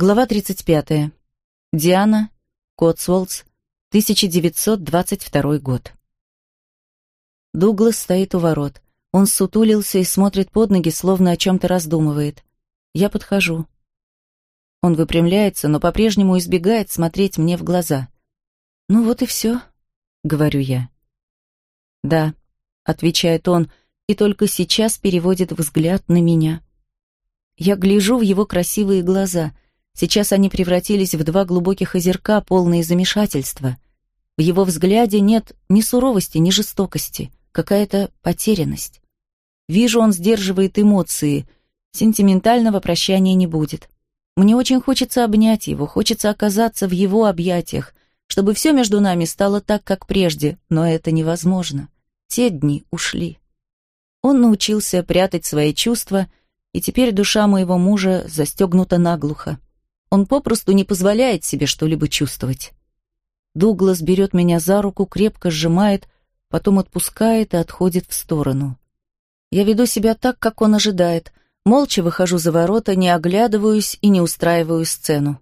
Глава 35. Диана, Котсуолтс, 1922 год. Дуглас стоит у ворот. Он сутулился и смотрит под ноги, словно о чем-то раздумывает. Я подхожу. Он выпрямляется, но по-прежнему избегает смотреть мне в глаза. «Ну вот и все», — говорю я. «Да», — отвечает он, и только сейчас переводит взгляд на меня. Я гляжу в его красивые глаза — Сейчас они превратились в два глубоких озерка, полные замешательства. В его взгляде нет ни суровости, ни жестокости, какая-то потерянность. Вижу, он сдерживает эмоции, сентиментального прощания не будет. Мне очень хочется обнять его, хочется оказаться в его объятиях, чтобы все между нами стало так, как прежде, но это невозможно. Те дни ушли. Он научился прятать свои чувства, и теперь душа моего мужа застегнута наглухо. Он попросту не позволяет себе что-либо чувствовать. Дуглас берет меня за руку, крепко сжимает, потом отпускает и отходит в сторону. Я веду себя так, как он ожидает, молча выхожу за ворота, не оглядываюсь и не устраиваю сцену.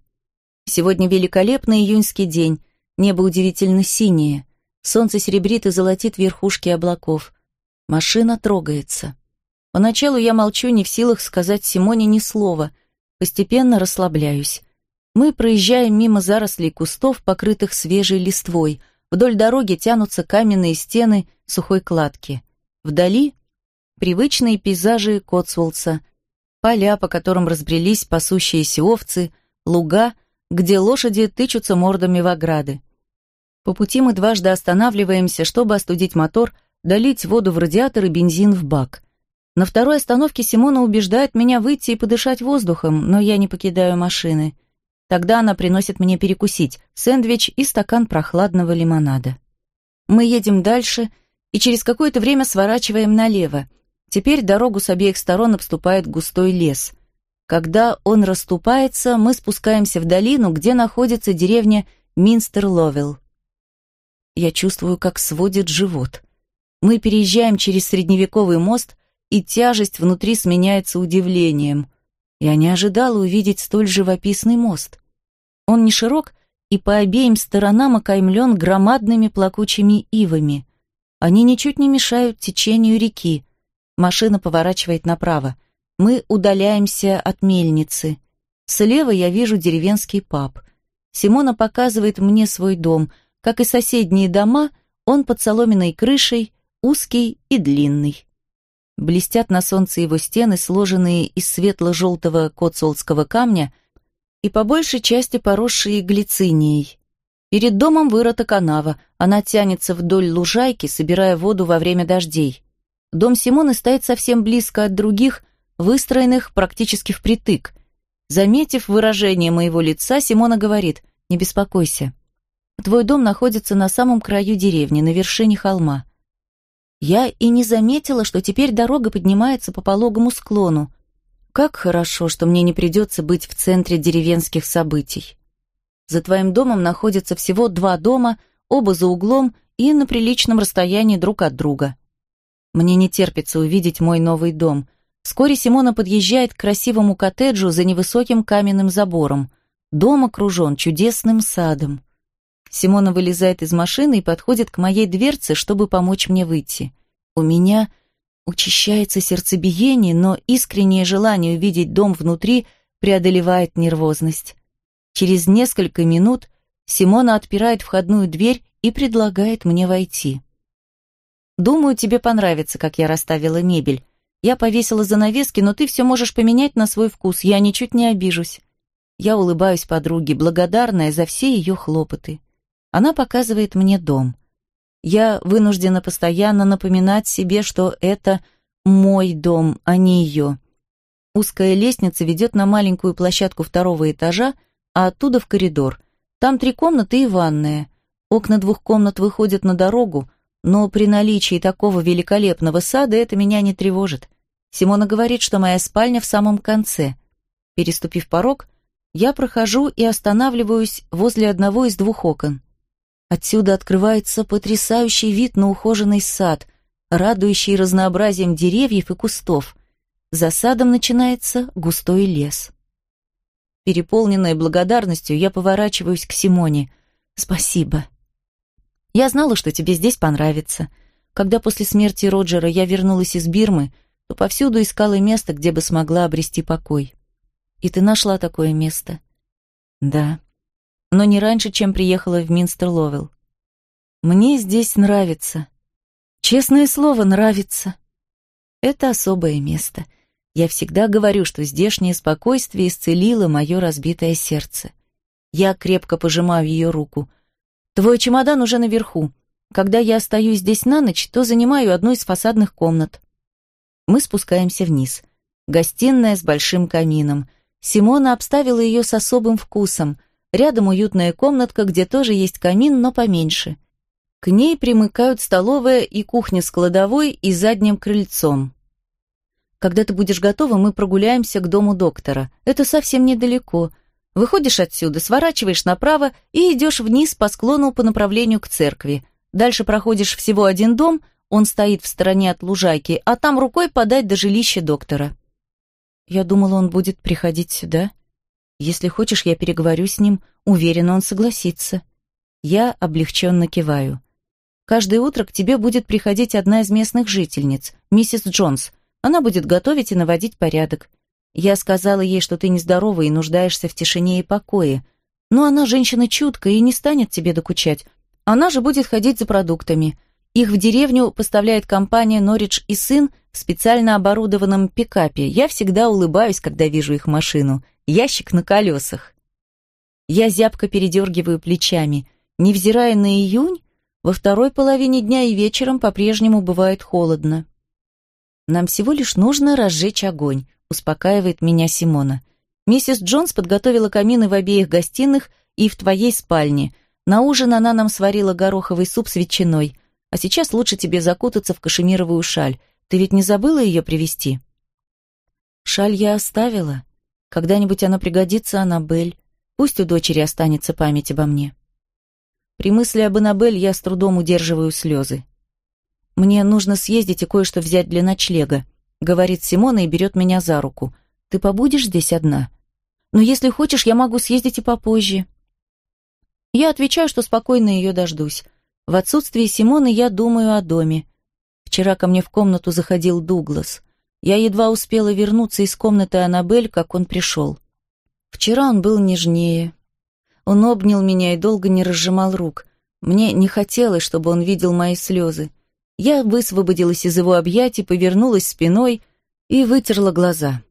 Сегодня великолепный июньский день, небо удивительно синее, солнце серебрит и золотит верхушки облаков. Машина трогается. Поначалу я молчу, не в силах сказать Симоне ни слова — Постепенно расслабляюсь. Мы проезжаем мимо зарослей кустов, покрытых свежей листвой. Вдоль дороги тянутся каменные стены сухой кладки. Вдали привычные пейзажи Котсволдса, поля, по которым разбрелись пасущиеся овцы, луга, где лошади тычутся мордами в ограды. По пути мы дважды останавливаемся, чтобы остудить мотор, долить воду в радиатор и бензин в бак. На второй остановке Симона убеждает меня выйти и подышать воздухом, но я не покидаю машины. Тогда она приносит мне перекусить сэндвич и стакан прохладного лимонада. Мы едем дальше и через какое-то время сворачиваем налево. Теперь дорогу с обеих сторон обступает густой лес. Когда он расступается, мы спускаемся в долину, где находится деревня Минстер-Ловелл. Я чувствую, как сводит живот. Мы переезжаем через средневековый мост – и тяжесть внутри сменяется удивлением. Я не ожидала увидеть столь живописный мост. Он не широк и по обеим сторонам окаймлен громадными плакучими ивами. Они ничуть не мешают течению реки. Машина поворачивает направо. Мы удаляемся от мельницы. Слева я вижу деревенский паб. Симона показывает мне свой дом. Как и соседние дома, он под соломенной крышей, узкий и длинный. Блестят на солнце его стены, сложенные из светло-желтого коцолского камня и по большей части поросшие глицинией. Перед домом вырыта канава, она тянется вдоль лужайки, собирая воду во время дождей. Дом Симоны стоит совсем близко от других, выстроенных практически впритык. Заметив выражение моего лица, Симона говорит, «Не беспокойся. Твой дом находится на самом краю деревни, на вершине холма. Я и не заметила, что теперь дорога поднимается по пологому склону. Как хорошо, что мне не придется быть в центре деревенских событий. За твоим домом находятся всего два дома, оба за углом и на приличном расстоянии друг от друга. Мне не терпится увидеть мой новый дом. Вскоре Симона подъезжает к красивому коттеджу за невысоким каменным забором. Дом окружен чудесным садом. Симона вылезает из машины и подходит к моей дверце, чтобы помочь мне выйти. У меня учащается сердцебиение, но искреннее желание увидеть дом внутри преодолевает нервозность. Через несколько минут Симона отпирает входную дверь и предлагает мне войти. «Думаю, тебе понравится, как я расставила мебель. Я повесила занавески, но ты все можешь поменять на свой вкус, я ничуть не обижусь». Я улыбаюсь подруге, благодарная за все ее хлопоты. Она показывает мне дом. Я вынуждена постоянно напоминать себе, что это мой дом, а не ее. Узкая лестница ведет на маленькую площадку второго этажа, а оттуда в коридор. Там три комнаты и ванная. Окна двух комнат выходят на дорогу, но при наличии такого великолепного сада это меня не тревожит. Симона говорит, что моя спальня в самом конце. Переступив порог, я прохожу и останавливаюсь возле одного из двух окон. Отсюда открывается потрясающий вид на ухоженный сад, радующий разнообразием деревьев и кустов. За садом начинается густой лес. Переполненная благодарностью, я поворачиваюсь к Симоне. «Спасибо. Я знала, что тебе здесь понравится. Когда после смерти Роджера я вернулась из Бирмы, то повсюду искала место, где бы смогла обрести покой. И ты нашла такое место?» «Да. Но не раньше, чем приехала в Минстер-Ловелл. Мне здесь нравится. Честное слово, нравится. Это особое место. Я всегда говорю, что здешнее спокойствие исцелило мое разбитое сердце. Я крепко пожимаю ее руку. Твой чемодан уже наверху. Когда я остаюсь здесь на ночь, то занимаю одну из фасадных комнат. Мы спускаемся вниз. Гостиная с большим камином. Симона обставила ее с особым вкусом. Рядом уютная комнатка, где тоже есть камин, но поменьше. К ней примыкают столовая и кухня с кладовой и задним крыльцом. Когда ты будешь готова, мы прогуляемся к дому доктора. Это совсем недалеко. Выходишь отсюда, сворачиваешь направо и идешь вниз по склону по направлению к церкви. Дальше проходишь всего один дом, он стоит в стороне от лужайки, а там рукой подать до жилища доктора. Я думала, он будет приходить сюда. Если хочешь, я переговорю с ним. Уверена, он согласится. Я облегченно киваю. Каждое утро к тебе будет приходить одна из местных жительниц, миссис Джонс. Она будет готовить и наводить порядок. Я сказала ей, что ты нездорова и нуждаешься в тишине и покое. Но она женщина чуткая и не станет тебе докучать. Она же будет ходить за продуктами. Их в деревню поставляет компания «Норридж и сын» в специально оборудованном пикапе. Я всегда улыбаюсь, когда вижу их машину. Ящик на колесах. Я зябко передергиваю плечами. Невзирая на июнь, во второй половине дня и вечером по-прежнему бывает холодно. Нам всего лишь нужно разжечь огонь, успокаивает меня Симона. Миссис Джонс подготовила камины в обеих гостиных и в твоей спальне. На ужин она нам сварила гороховый суп с ветчиной. А сейчас лучше тебе закутаться в кашемировую шаль. Ты ведь не забыла ее привезти? Шаль я оставила. Когда-нибудь она пригодится, Аннабель. Пусть у дочери останется память обо мне. При мысли об Аннабель я с трудом удерживаю слезы. «Мне нужно съездить и кое-что взять для ночлега», — говорит Симона и берет меня за руку. «Ты побудешь здесь одна? Но если хочешь, я могу съездить и попозже». Я отвечаю, что спокойно ее дождусь. В отсутствие Симоны я думаю о доме. Вчера ко мне в комнату заходил Дуглас. Я едва успела вернуться из комнаты Аннабель, как он пришел. Вчера он был нежнее, он обнял меня и долго не разжимал рук. Мне не хотелось, чтобы он видел мои слезы. Я высвободилась из его объятий, повернулась спиной и вытерла глаза.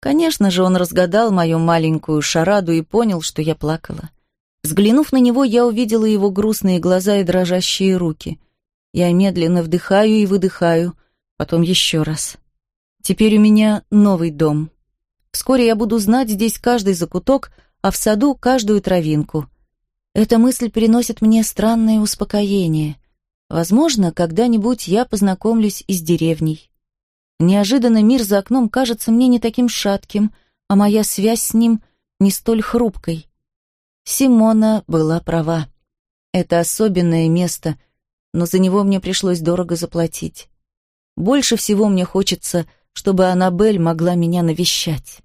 Конечно же, он разгадал мою маленькую шараду и понял, что я плакала. Взглянув на него, я увидела его грустные глаза и дрожащие руки. Я медленно вдыхаю и выдыхаю, потом еще раз. Теперь у меня новый дом. Вскоре я буду знать здесь каждый закуток, а в саду каждую травинку. Эта мысль приносит мне странное успокоение. Возможно, когда-нибудь я познакомлюсь и с деревней. Неожиданно мир за окном кажется мне не таким шатким, а моя связь с ним не столь хрупкой. Симона была права. Это особенное место, но за него мне пришлось дорого заплатить. Больше всего мне хочется, чтобы Аннабель могла меня навещать.